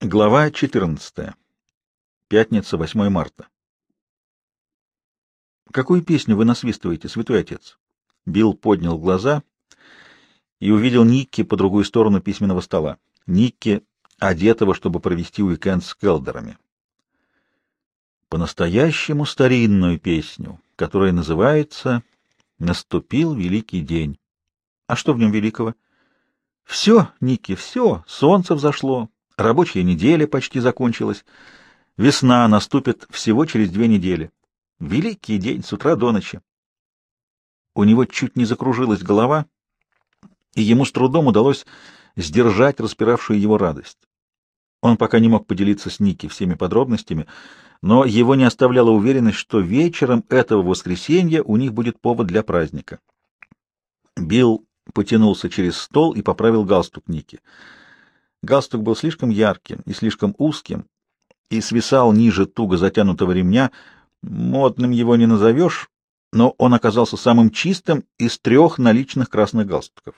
Глава 14. Пятница, 8 марта. «Какую песню вы насвистываете, святой отец?» Билл поднял глаза и увидел Никки по другую сторону письменного стола. Никки, одетого, чтобы провести уикенд с Келдерами. По-настоящему старинную песню, которая называется «Наступил великий день». А что в нем великого? Все, Никки, все, солнце взошло, Рабочая неделя почти закончилась. Весна наступит всего через две недели. Великий день с утра до ночи. У него чуть не закружилась голова, и ему с трудом удалось сдержать распиравшую его радость. Он пока не мог поделиться с Ники всеми подробностями, но его не оставляла уверенность, что вечером этого воскресенья у них будет повод для праздника. Билл потянулся через стол и поправил галстук Ники — Галстук был слишком ярким и слишком узким, и свисал ниже туго затянутого ремня. Модным его не назовешь, но он оказался самым чистым из трех наличных красных галстуков.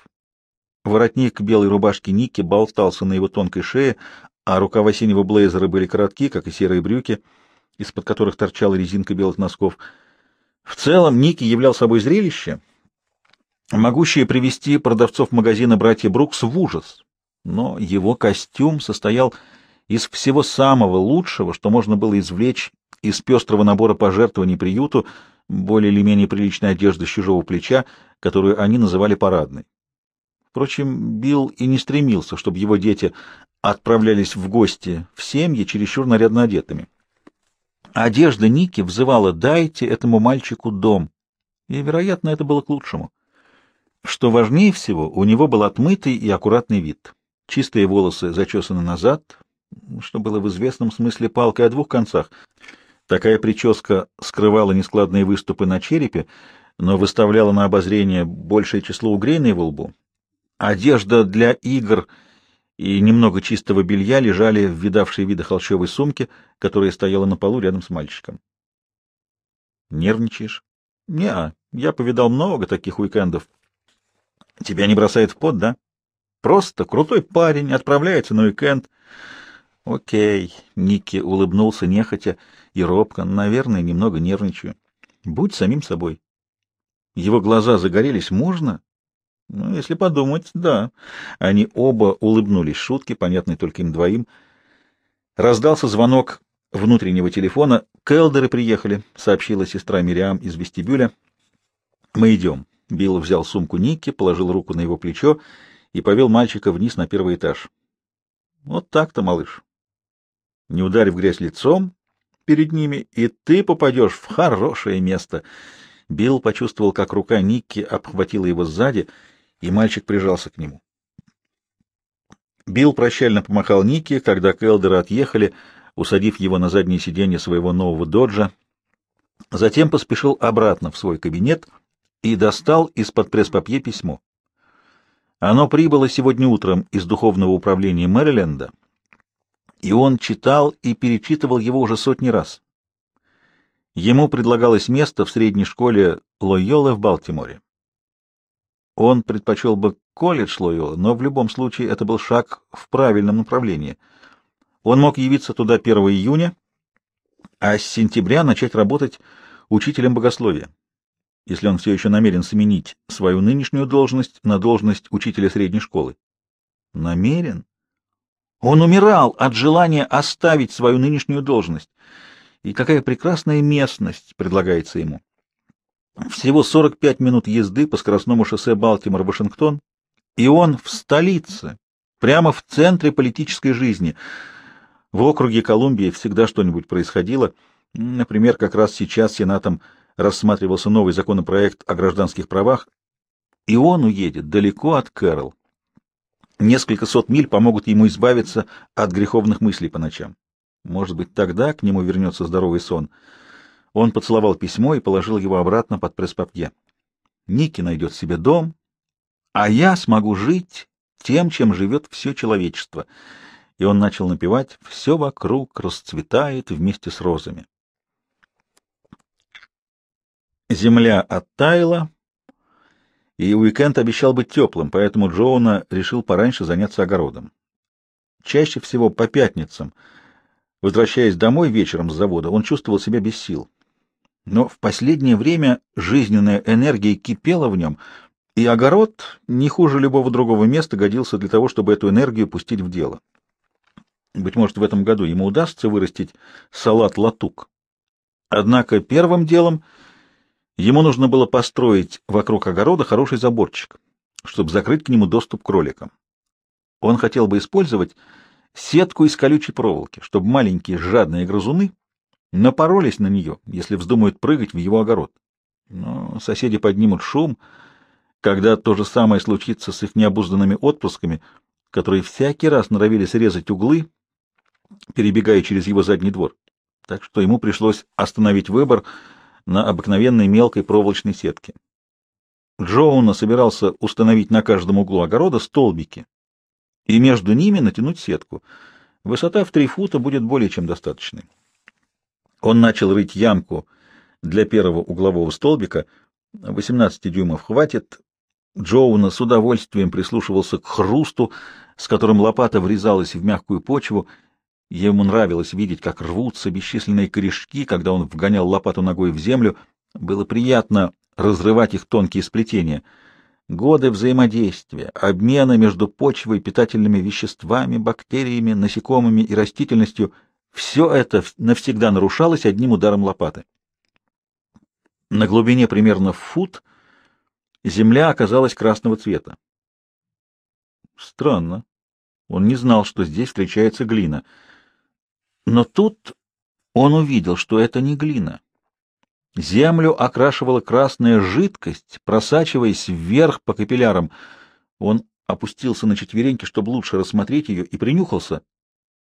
Воротник белой рубашки Ники болтался на его тонкой шее, а рукава синего блейзера были коротки, как и серые брюки, из-под которых торчала резинка белых носков. В целом Ники являл собой зрелище, могущее привести продавцов магазина «Братья Брукс» в ужас но его костюм состоял из всего самого лучшего, что можно было извлечь из пестрого набора пожертвований приюту, более или менее приличной одежды с чужого плеча, которую они называли парадной. Впрочем, Билл и не стремился, чтобы его дети отправлялись в гости в семьи чересчур нарядно одетыми. Одежда Ники взывала «дайте этому мальчику дом», и, вероятно, это было к лучшему. Что важнее всего, у него был отмытый и аккуратный вид. Чистые волосы зачесаны назад, что было в известном смысле палкой о двух концах. Такая прическа скрывала нескладные выступы на черепе, но выставляла на обозрение большее число угрей на его лбу. Одежда для игр и немного чистого белья лежали в видавшей виды холщовой сумке, которая стояла на полу рядом с мальчиком. «Нервничаешь?» «Не-а, я повидал много таких уикендов». «Тебя не бросает в пот, да?» Просто крутой парень, отправляется на уикенд. Окей, Ники улыбнулся нехотя и робко, наверное, немного нервничаю. Будь самим собой. Его глаза загорелись, можно? Ну, если подумать, да. Они оба улыбнулись шутки, понятной только им двоим. Раздался звонок внутреннего телефона. Келдеры приехали, сообщила сестра Мириам из вестибюля. Мы идем. Билл взял сумку Ники, положил руку на его плечо и и повел мальчика вниз на первый этаж. Вот так-то, малыш. Не ударь в грязь лицом перед ними, и ты попадешь в хорошее место. Билл почувствовал, как рука Никки обхватила его сзади, и мальчик прижался к нему. Билл прощально помахал Нике, когда Келдеры отъехали, усадив его на заднее сиденье своего нового доджа. Затем поспешил обратно в свой кабинет и достал из-под пресс-папье письмо. Оно прибыло сегодня утром из духовного управления Мэриленда, и он читал и перечитывал его уже сотни раз. Ему предлагалось место в средней школе Лойолы в Балтиморе. Он предпочел бы колледж Лойола, но в любом случае это был шаг в правильном направлении. Он мог явиться туда 1 июня, а с сентября начать работать учителем богословия если он все еще намерен сменить свою нынешнюю должность на должность учителя средней школы. Намерен? Он умирал от желания оставить свою нынешнюю должность. И какая прекрасная местность предлагается ему. Всего 45 минут езды по скоростному шоссе Балтимор-Вашингтон, и он в столице, прямо в центре политической жизни. В округе Колумбии всегда что-нибудь происходило. Например, как раз сейчас сенатом Колумбии рассматривался новый законопроект о гражданских правах, и он уедет далеко от Кэрол. Несколько сот миль помогут ему избавиться от греховных мыслей по ночам. Может быть, тогда к нему вернется здоровый сон. Он поцеловал письмо и положил его обратно под пресс-папье. Ники найдет себе дом, а я смогу жить тем, чем живет все человечество. И он начал напевать «Все вокруг расцветает вместе с розами». Земля оттаяла, и уикенд обещал быть теплым, поэтому Джоуна решил пораньше заняться огородом. Чаще всего по пятницам, возвращаясь домой вечером с завода, он чувствовал себя без сил. Но в последнее время жизненная энергия кипела в нем, и огород, не хуже любого другого места, годился для того, чтобы эту энергию пустить в дело. Быть может, в этом году ему удастся вырастить салат-латук. Однако первым делом — Ему нужно было построить вокруг огорода хороший заборчик, чтобы закрыть к нему доступ кроликам. Он хотел бы использовать сетку из колючей проволоки, чтобы маленькие жадные грызуны напоролись на нее, если вздумают прыгать в его огород. Но соседи поднимут шум, когда то же самое случится с их необузданными отпусками, которые всякий раз норовили срезать углы, перебегая через его задний двор. Так что ему пришлось остановить выбор — на обыкновенной мелкой проволочной сетке. Джоуна собирался установить на каждом углу огорода столбики и между ними натянуть сетку. Высота в три фута будет более чем достаточной. Он начал рыть ямку для первого углового столбика. 18 дюймов хватит. Джоуна с удовольствием прислушивался к хрусту, с которым лопата врезалась в мягкую почву, Ему нравилось видеть, как рвутся бесчисленные корешки, когда он вгонял лопату ногой в землю. Было приятно разрывать их тонкие сплетения. Годы взаимодействия, обмена между почвой, питательными веществами, бактериями, насекомыми и растительностью — все это навсегда нарушалось одним ударом лопаты. На глубине примерно фут земля оказалась красного цвета. Странно. Он не знал, что здесь встречается глина — но тут он увидел, что это не глина. Землю окрашивала красная жидкость, просачиваясь вверх по капиллярам. Он опустился на четвереньки, чтобы лучше рассмотреть ее, и принюхался.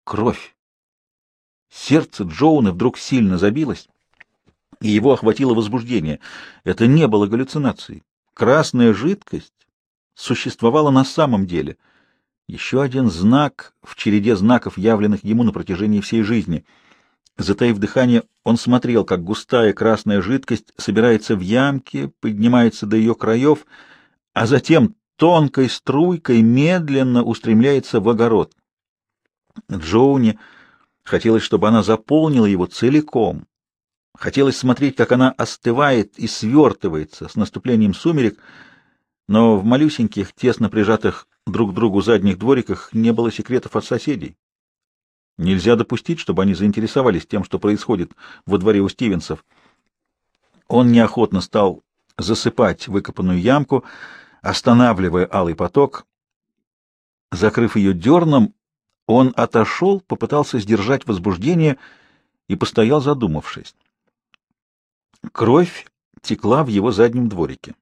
Кровь. Сердце Джоуна вдруг сильно забилось, и его охватило возбуждение. Это не было галлюцинацией. Красная жидкость существовала на самом деле — еще один знак в череде знаков, явленных ему на протяжении всей жизни. Затаив дыхание, он смотрел, как густая красная жидкость собирается в ямке, поднимается до ее краев, а затем тонкой струйкой медленно устремляется в огород. Джоуни хотелось, чтобы она заполнила его целиком. Хотелось смотреть, как она остывает и свертывается с наступлением сумерек, но в малюсеньких, тесно прижатых друг другу задних двориках не было секретов от соседей. Нельзя допустить, чтобы они заинтересовались тем, что происходит во дворе у Стивенсов. Он неохотно стал засыпать выкопанную ямку, останавливая алый поток. Закрыв ее дерном, он отошел, попытался сдержать возбуждение и постоял, задумавшись. Кровь текла в его заднем дворике.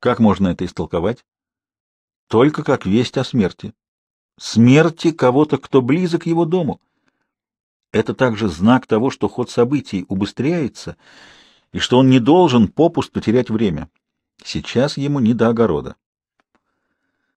Как можно это истолковать? только как весть о смерти. Смерти кого-то, кто близок его дому. Это также знак того, что ход событий убыстряется, и что он не должен попусту терять время. Сейчас ему не до огорода.